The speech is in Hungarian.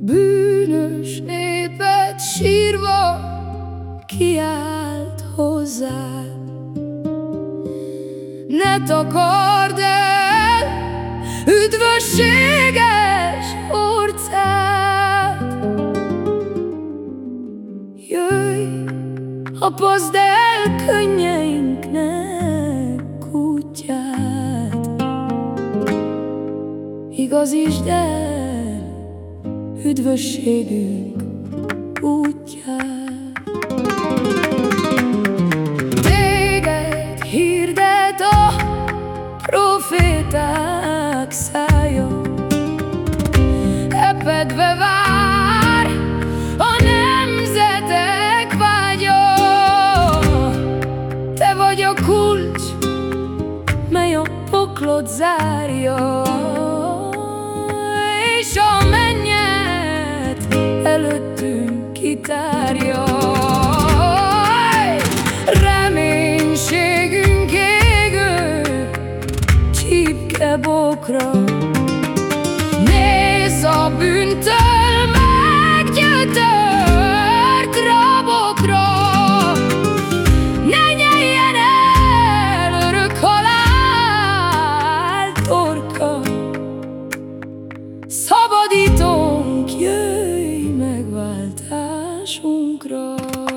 Bűnös népet sírva kiált hozzá. Ne takard el üdvösség! Apazd el könnyeinknek kutyát, Igazítsd el üdvösségünk útját. proféták szája Epedve vár poklot zárja És a mennyet előttünk kitárja. Bokra Nézz a bűntől control.